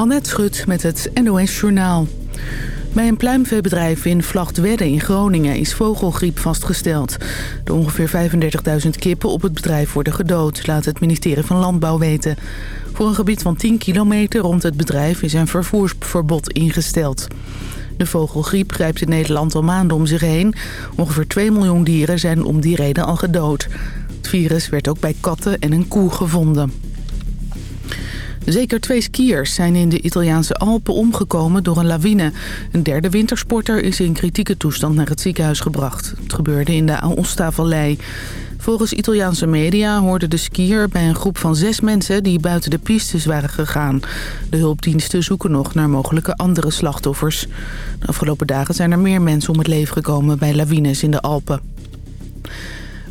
Annette Schut met het NOS Journaal. Bij een pluimveebedrijf in Vlachtwedde in Groningen is vogelgriep vastgesteld. De ongeveer 35.000 kippen op het bedrijf worden gedood, laat het ministerie van Landbouw weten. Voor een gebied van 10 kilometer rond het bedrijf is een vervoersverbod ingesteld. De vogelgriep grijpt in Nederland al maanden om zich heen. Ongeveer 2 miljoen dieren zijn om die reden al gedood. Het virus werd ook bij katten en een koe gevonden. Zeker twee skiers zijn in de Italiaanse Alpen omgekomen door een lawine. Een derde wintersporter is in kritieke toestand naar het ziekenhuis gebracht. Het gebeurde in de Aosta-vallei. Volgens Italiaanse media hoorde de skier bij een groep van zes mensen die buiten de pistes waren gegaan. De hulpdiensten zoeken nog naar mogelijke andere slachtoffers. De afgelopen dagen zijn er meer mensen om het leven gekomen bij lawines in de Alpen.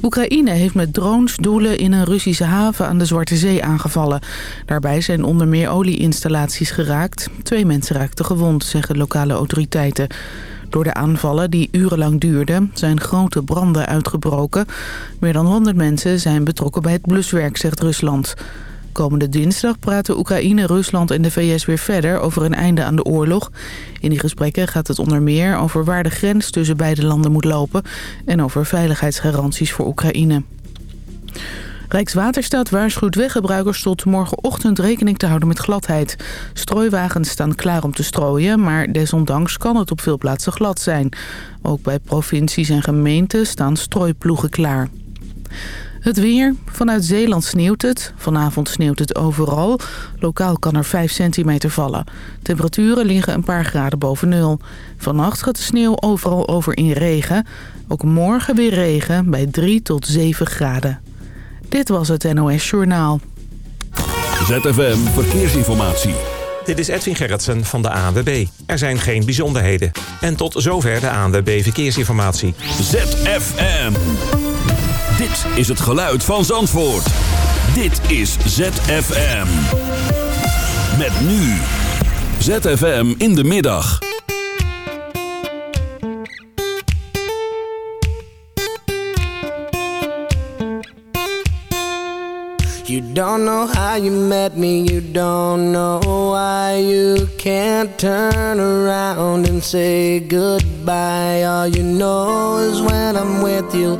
Oekraïne heeft met drones doelen in een Russische haven aan de Zwarte Zee aangevallen. Daarbij zijn onder meer olieinstallaties geraakt. Twee mensen raakten gewond, zeggen lokale autoriteiten. Door de aanvallen die urenlang duurden zijn grote branden uitgebroken. Meer dan 100 mensen zijn betrokken bij het bluswerk, zegt Rusland. Komende dinsdag praten Oekraïne, Rusland en de VS weer verder over een einde aan de oorlog. In die gesprekken gaat het onder meer over waar de grens tussen beide landen moet lopen... en over veiligheidsgaranties voor Oekraïne. Rijkswaterstaat waarschuwt weggebruikers tot morgenochtend rekening te houden met gladheid. Strooiwagens staan klaar om te strooien, maar desondanks kan het op veel plaatsen glad zijn. Ook bij provincies en gemeenten staan strooiploegen klaar. Het weer. Vanuit Zeeland sneeuwt het. Vanavond sneeuwt het overal. Lokaal kan er 5 centimeter vallen. Temperaturen liggen een paar graden boven nul. Vannacht gaat de sneeuw overal over in regen. Ook morgen weer regen bij 3 tot 7 graden. Dit was het NOS Journaal. ZFM Verkeersinformatie. Dit is Edwin Gerritsen van de ANWB. Er zijn geen bijzonderheden. En tot zover de ANWB Verkeersinformatie. ZFM. Is het geluid van Zandvoort. Dit is ZFM. Met nu. ZFM in de middag. You don't know how you met me, you don't know why you can't turn around and say goodbye. All you know is when I'm with you,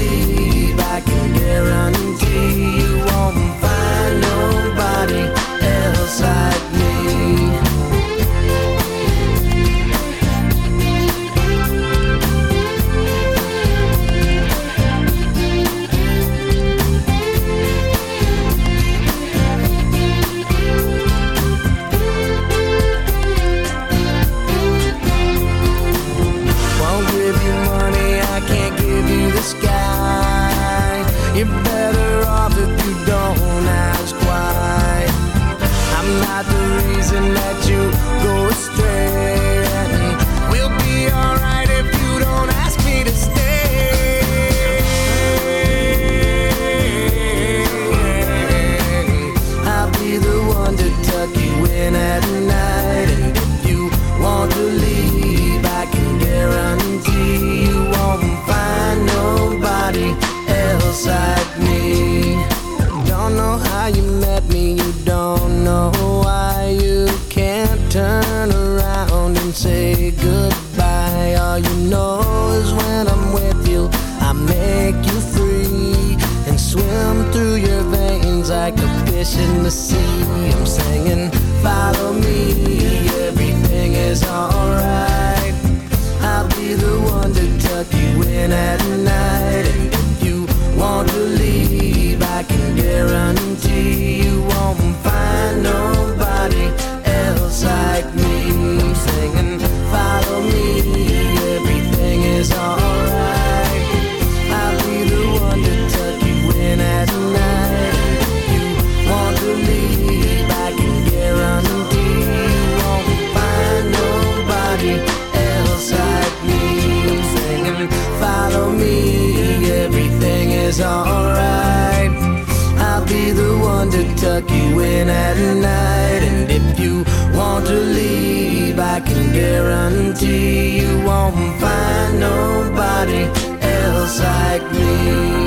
guarantee you won't find nobody else like me won't find nobody else like me.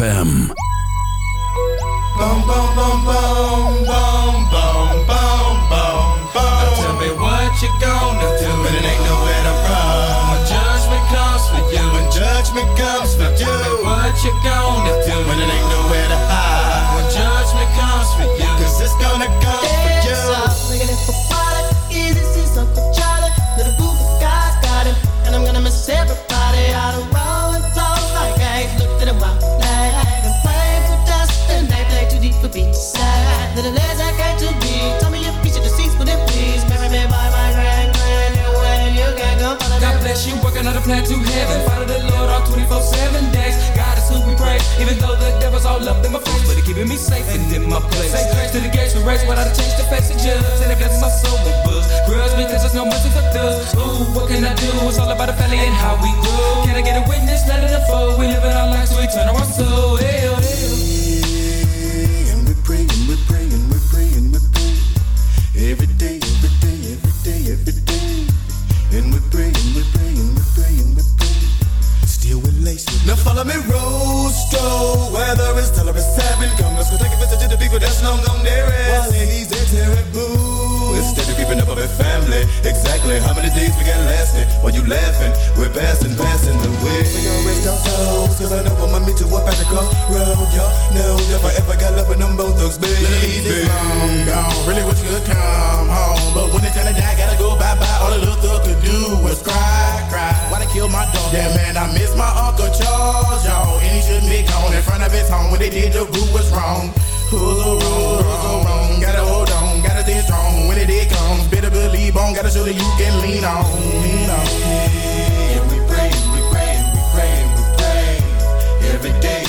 ZFM. Boom, boom, boom, boom, boom, boom, boom, boom, boom. Now tell me what you gonna do when it ain't nowhere to run. When judgment comes for you, when judgment comes for you. Tell me what you gonna do when it ain't nowhere plan to heaven. Follow the Lord all 24 7 days. God is who we praise, even though the devil's all up in my face. But he keeping me safe and in my place. Say grace to the gates for race, a change to face the judge. And it blesses my soul with books. Grudge because there's no mercy for thugs. Ooh, what can I do? It's all about the family and how we grow. Can I get a witness? Let it unfold. We live in our lives, so we turn our soul. Hell, hell. Oh, laughing, we're passing, passing the way. We gon' rest our souls, cause I know I'ma meet you up at the crossroad. Y'all know if I ever got love with them both thugs, baby. Ladies, long gone. Really wish you could come home. But when it's time to die, gotta go bye bye. All the little thug could do was cry, cry. Why they kill my dog? Yeah, man, I miss my Uncle Charles, y'all. And he shouldn't be gone in front of his home. When they did, the group was wrong. Who's so wrong? So wrong? Gotta hold on, gotta stay strong. When it comes, believe. Gotta show that you can lean on. Lean on. And we pray, we pray, we pray, we pray. Every day,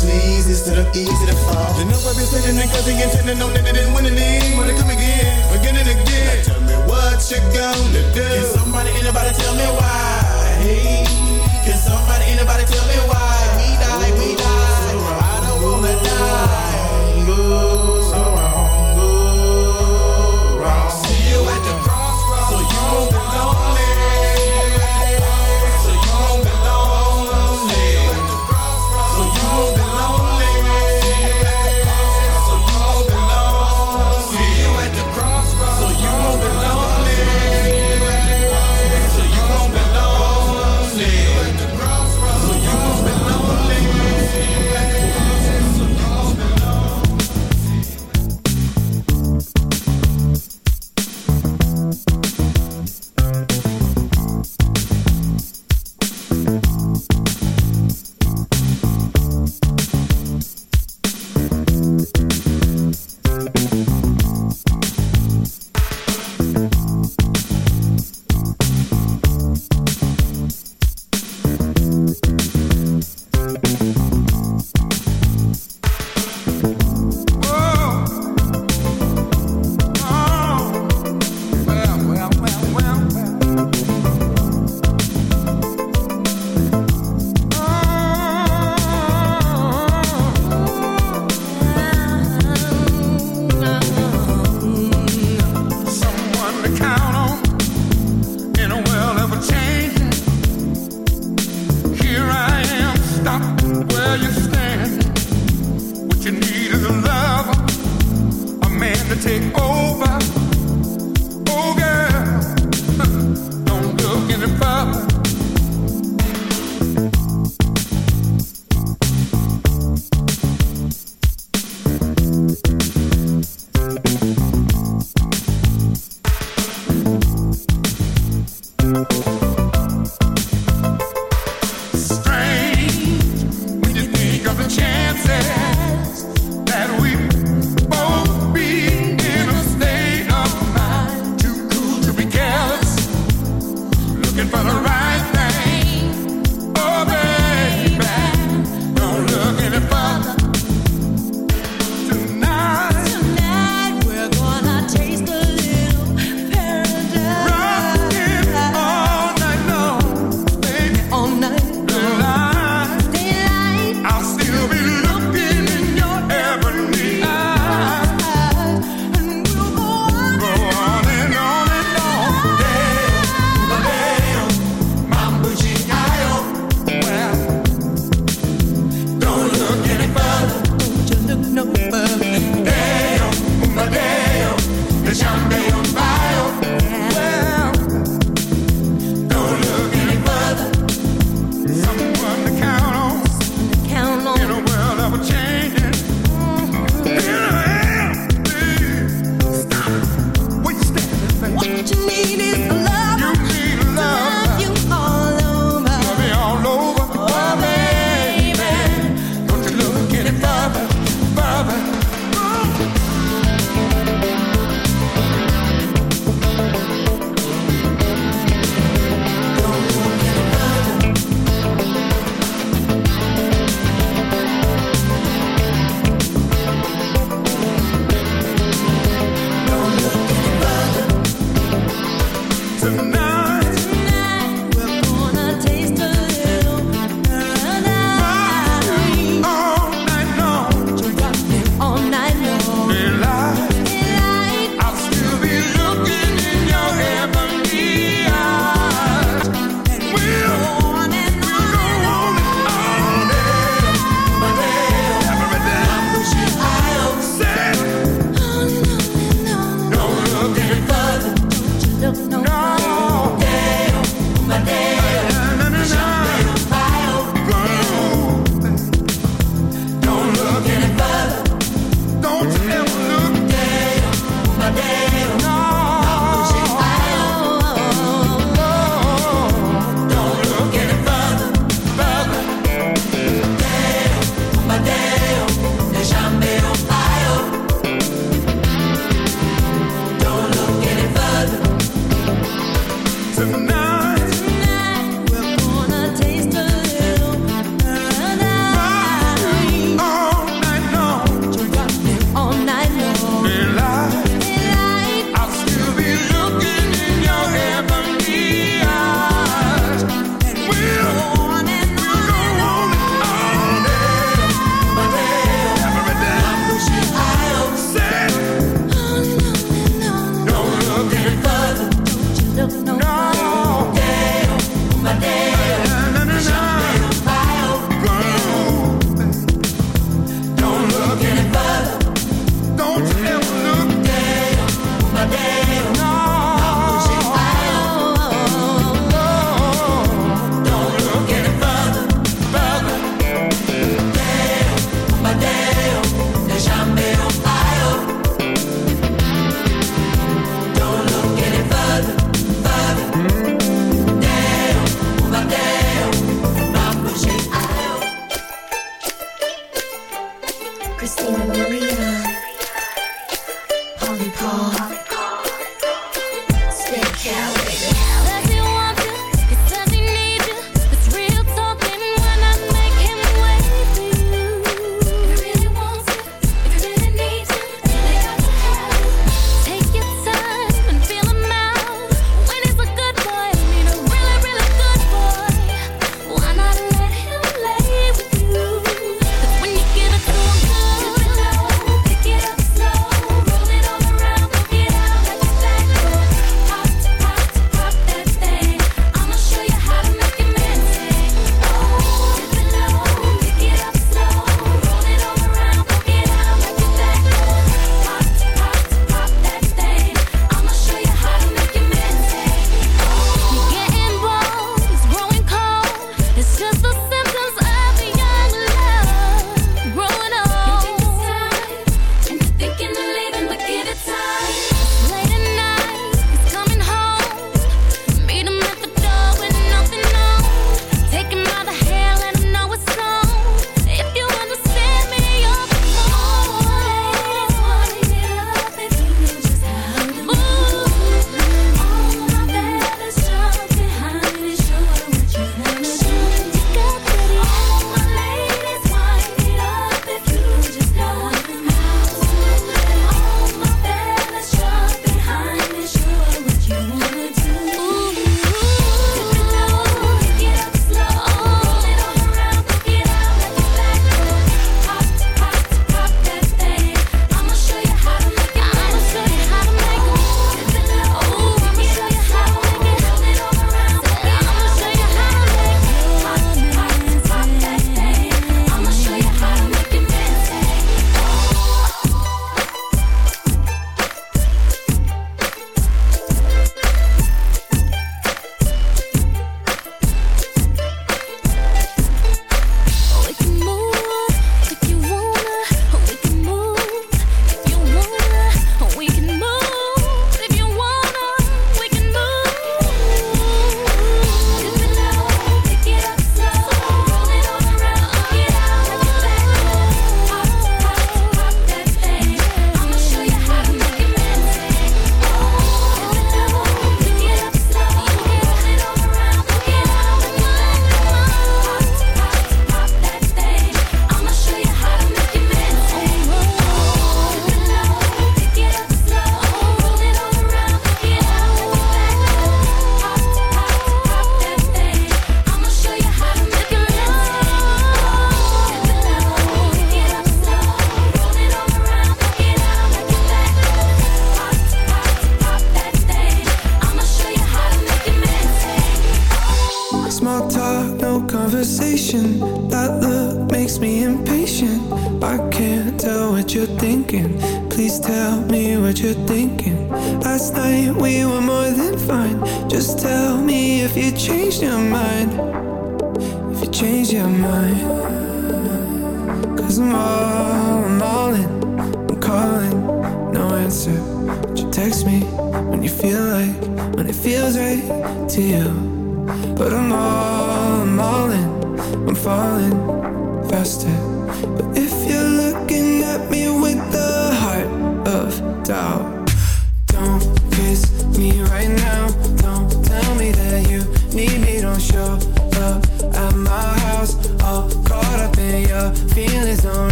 This easy instead of easy to fall. You know I've been sitting and cause he intended know that they didn't win any. Wanna come again, again and again. Now tell me what you gonna do. Can somebody, anybody tell me why? Hey, Can somebody, anybody tell me why?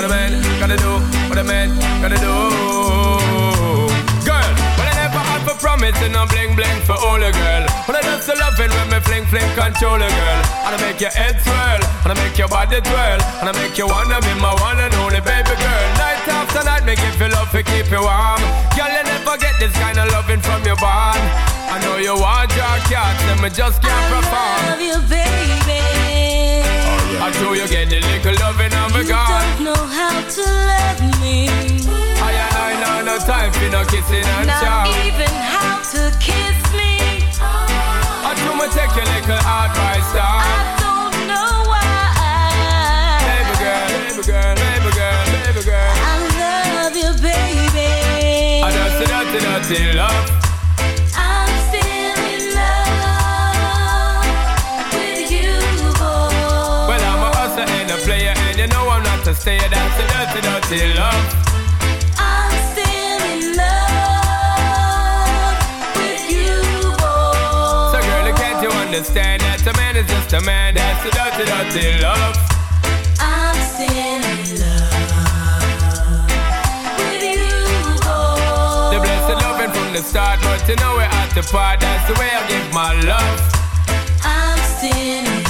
What a man gotta do, what a man gotta do. Girl, but I never had for promising no bling bling for all a girl. But I just a loving when me fling fling control a girl. And I make your head swirl, and I make your body twirl, and I make you wanna be my one and only baby girl. Night after night, make you feel love to keep you warm. Girl, you never get this kind of loving from your bond. I know you want your cat, and me just can't perform. Love you, baby. I know you get the little loving of a You don't know how to love me. I and I know no time for no kissing and Not chow. even how to kiss me. I do me take your little advice down. I don't know why. Baby girl, baby girl, baby girl, baby girl. I love you, baby. I just a dirty, dirty love. And and you know I'm not a stayer. That's a dirty, dirty love. I'm still in love with you, boy. So, girl, can't you understand that a man is just a man? That's a dirty, dirty love. I'm still in love with you, boy. The blessed loving from the start, but you know we're at the part. That's the way I give my love. I'm still in love.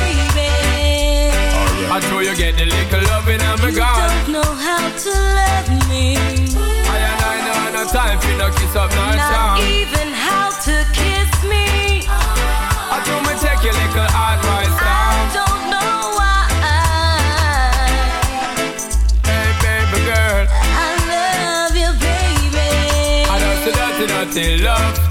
I know you get the little loving and me You don't know how to love me. I and I know no time for no kiss up, no Not charm. even how to kiss me. I do me take your little advice I down. don't know why. Hey, baby girl. I love you, baby. I don't see dirty, dirty love.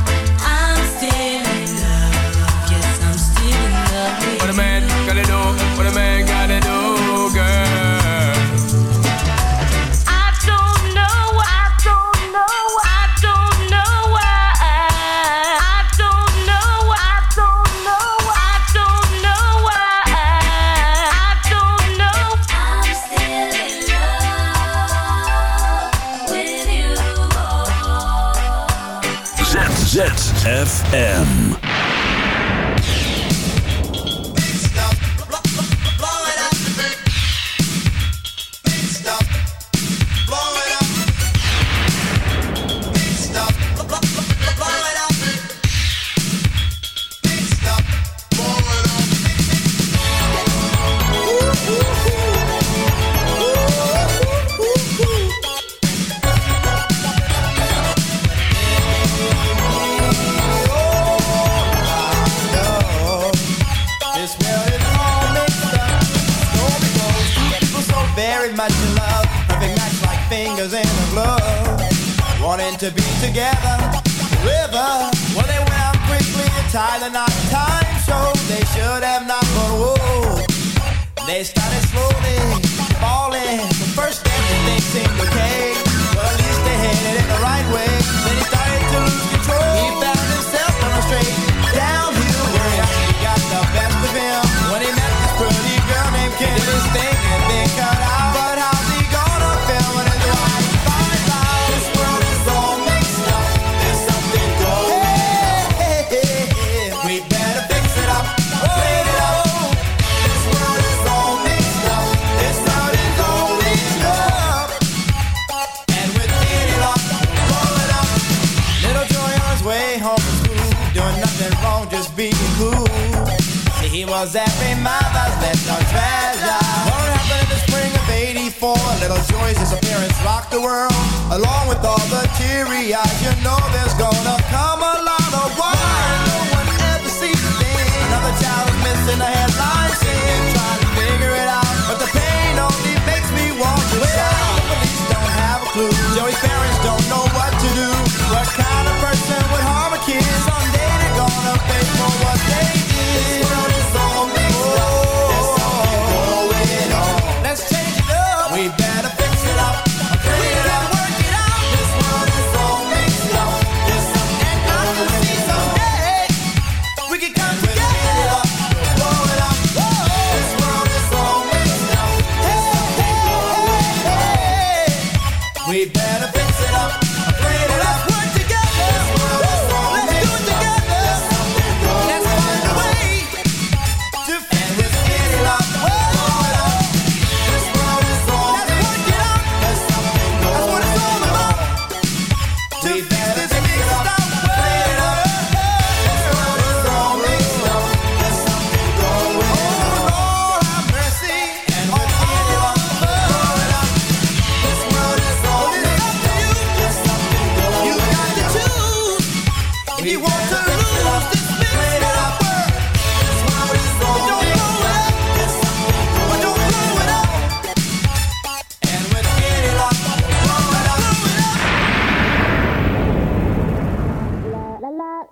What a man gotta do, what a man gotta do, girl. I don't know, I don't know, I don't know why. I don't know, I don't know, I don't know why. I don't know. I'm still in love with you, ZZFM. To be together. River, well they went out quickly and tied the knot. Time showed they should have not, but whoa. They started slowly falling. First the world, along with all the teary eyes. You know there's gonna come a lot of why no one ever sees a thing. Another child is missing a headline scene, trying to figure it out, but the pain only makes me want to shout. Police don't have a clue. Joey's parents don't know what to do.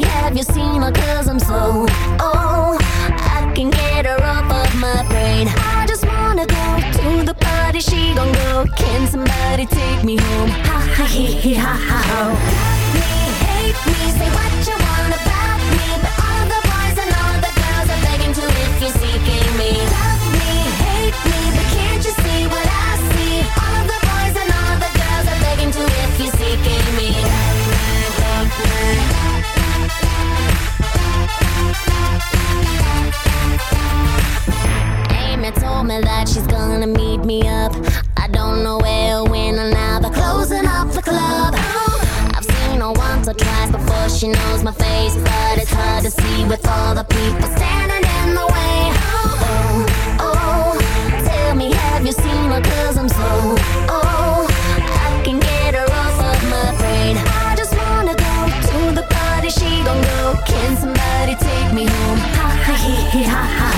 have you seen her? Cause I'm so, oh, I can get her off of my brain. I just wanna go to the party, she gon' go. Can somebody take me home? Ha ha he he ha ha ho. Love me, hate me, say what you want about me, but all the boys and all the girls are begging to if you're seeking me. Love told me that she's gonna meet me up. I don't know where, or when, or now. They're closing up the club. I've seen her once or twice before she knows my face, but it's hard to see with all the people standing in the way. Oh, oh, tell me, have you seen her? Cause I'm so, oh, I can get her off of my brain. I just wanna go to the party, she gon' go. Can somebody take me home? Ha ha he ha ha